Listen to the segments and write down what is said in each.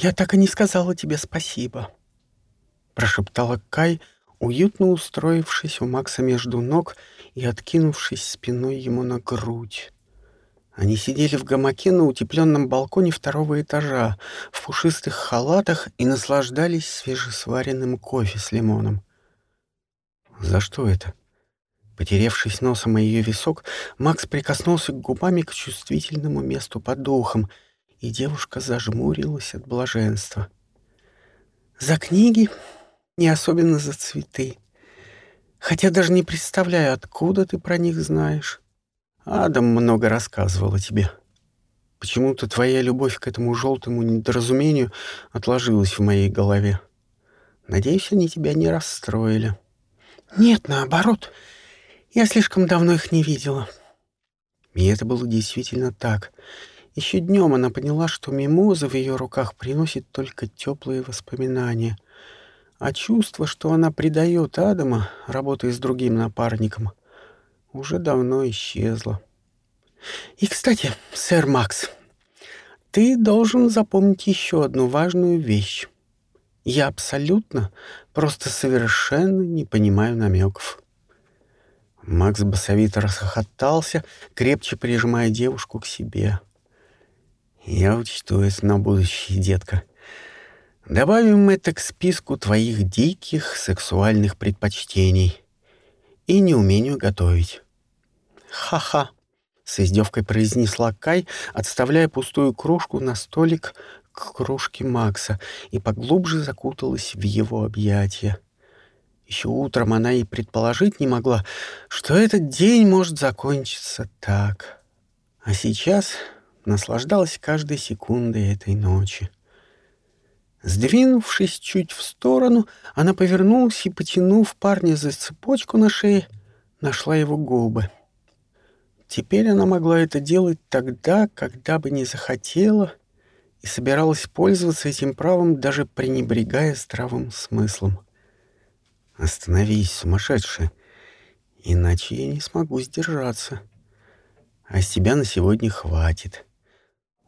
«Я так и не сказала тебе спасибо», — прошептала Кай, уютно устроившись у Макса между ног и откинувшись спиной ему на грудь. Они сидели в гамаке на утепленном балконе второго этажа, в пушистых халатах и наслаждались свежесваренным кофе с лимоном. «За что это?» Потеревшись носом о ее висок, Макс прикоснулся губами к чувствительному месту под духом, и девушка зажмурилась от блаженства. «За книги и особенно за цветы. Хотя даже не представляю, откуда ты про них знаешь». Адам много рассказывал о тебе. Почему-то твоя любовь к этому желтому недоразумению отложилась в моей голове. Надеюсь, они тебя не расстроили. Нет, наоборот. Я слишком давно их не видела. И это было действительно так. Еще днем она поняла, что мимоза в ее руках приносит только теплые воспоминания. А чувство, что она предает Адама, работая с другим напарником, уже давно исчезла. И, кстати, сэр Макс, ты должен запомнить еще одну важную вещь. Я абсолютно, просто совершенно не понимаю намеков. Макс басовито расхохотался, крепче прижимая девушку к себе. «Я учту это на будущее, детка. Добавим это к списку твоих диких сексуальных предпочтений и неумению готовить. Ха-ха!» — с издевкой произнесла Кай, отставляя пустую кружку на столик к кружке Макса и поглубже закуталась в его объятия. Еще утром она и предположить не могла, что этот день может закончиться так. А сейчас наслаждалась каждой секундой этой ночи. Сдвинувшись чуть в сторону, она повернулась и, потянув парня за цепочку на шее, нашла его губы. Теперь она могла это делать тогда, когда бы не захотела, и собиралась пользоваться этим правом, даже пренебрегая здравым смыслом. «Остановись, сумасшедшая, иначе я не смогу сдержаться. А с тебя на сегодня хватит».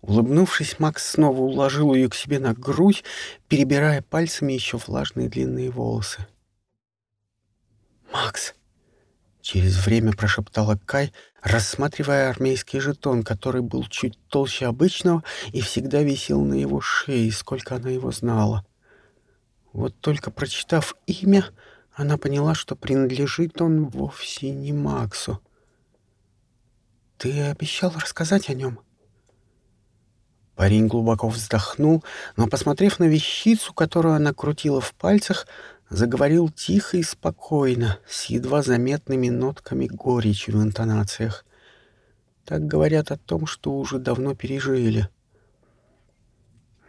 Улыбнувшись, Макс снова уложил ее к себе на грудь, перебирая пальцами еще влажные длинные волосы. «Макс!» — через время прошептала Кай, рассматривая армейский жетон, который был чуть толще обычного и всегда висел на его шее, сколько она его знала. Вот только прочитав имя, она поняла, что принадлежит он вовсе не Максу. «Ты обещал рассказать о нем?» Парень глубоко вздохнул, но, посмотрев на вещицу, которую она крутила в пальцах, заговорил тихо и спокойно, с едва заметными нотками горечи в интонациях. Так говорят о том, что уже давно пережили.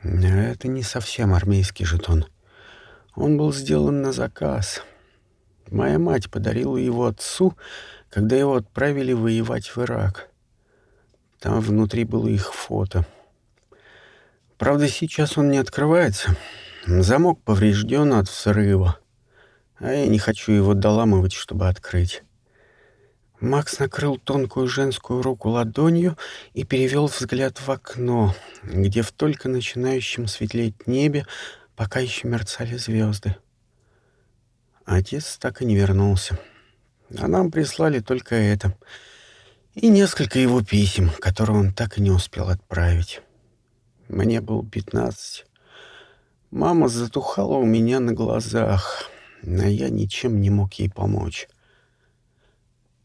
Это не совсем армейский жетон. Он был сделан на заказ. Моя мать подарила его отцу, когда его отправили воевать в Ирак. Там внутри было их фото — Правда, сейчас он не открывается. Замок поврежден от взрыва. А я не хочу его доламывать, чтобы открыть. Макс накрыл тонкую женскую руку ладонью и перевел взгляд в окно, где в только начинающем светлеть небе пока еще мерцали звезды. Отец так и не вернулся. А нам прислали только это. И несколько его писем, которые он так и не успел отправить. Мне было пятнадцать. Мама затухала у меня на глазах, но я ничем не мог ей помочь.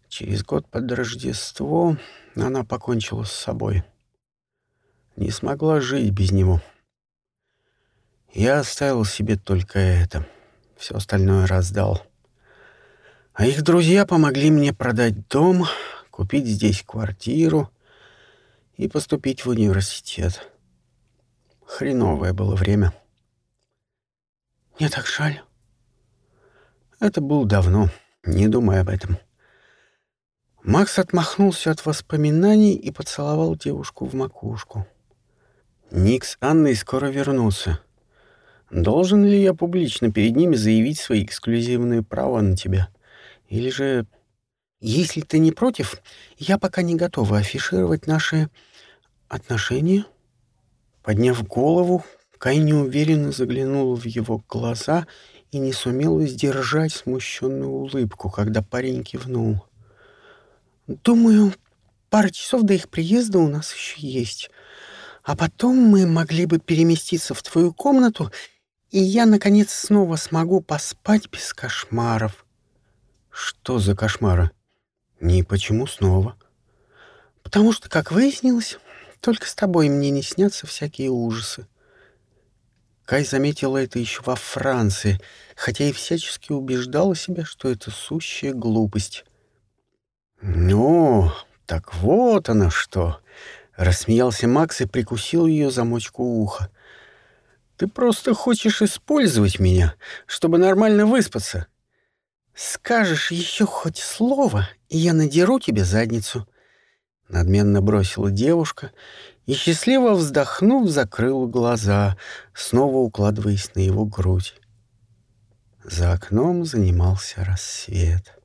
Через год под Рождество она покончила с собой. Не смогла жить без него. Я оставил себе только это. Все остальное раздал. А их друзья помогли мне продать дом, купить здесь квартиру и поступить в университет. Хреновое было время. Мне так жаль. Это было давно, не думай об этом. Макс отмахнулся от воспоминаний и поцеловал девушку в макушку. Ник с Анной скоро вернутся. Должен ли я публично перед ними заявить свои эксклюзивные права на тебя? Или же... Если ты не против, я пока не готова афишировать наши отношения. Подняв голову, Кай неуверенно заглянула в его глаза и не сумела сдержать смущенную улыбку, когда парень кивнул. «Думаю, пара часов до их приезда у нас еще есть. А потом мы могли бы переместиться в твою комнату, и я, наконец, снова смогу поспать без кошмаров». «Что за кошмары? Не почему снова?» «Потому что, как выяснилось, только с тобой мне не снятся всякие ужасы». Кай заметила это еще во Франции, хотя и всячески убеждала себя, что это сущая глупость. «Ну, так вот оно что!» — рассмеялся Макс и прикусил ее замочку уха. «Ты просто хочешь использовать меня, чтобы нормально выспаться?» «Скажешь еще хоть слово, и я надеру тебе задницу», — надменно бросила девушка и, счастливо вздохнув, закрыла глаза, снова укладываясь на его грудь. За окном занимался рассвет.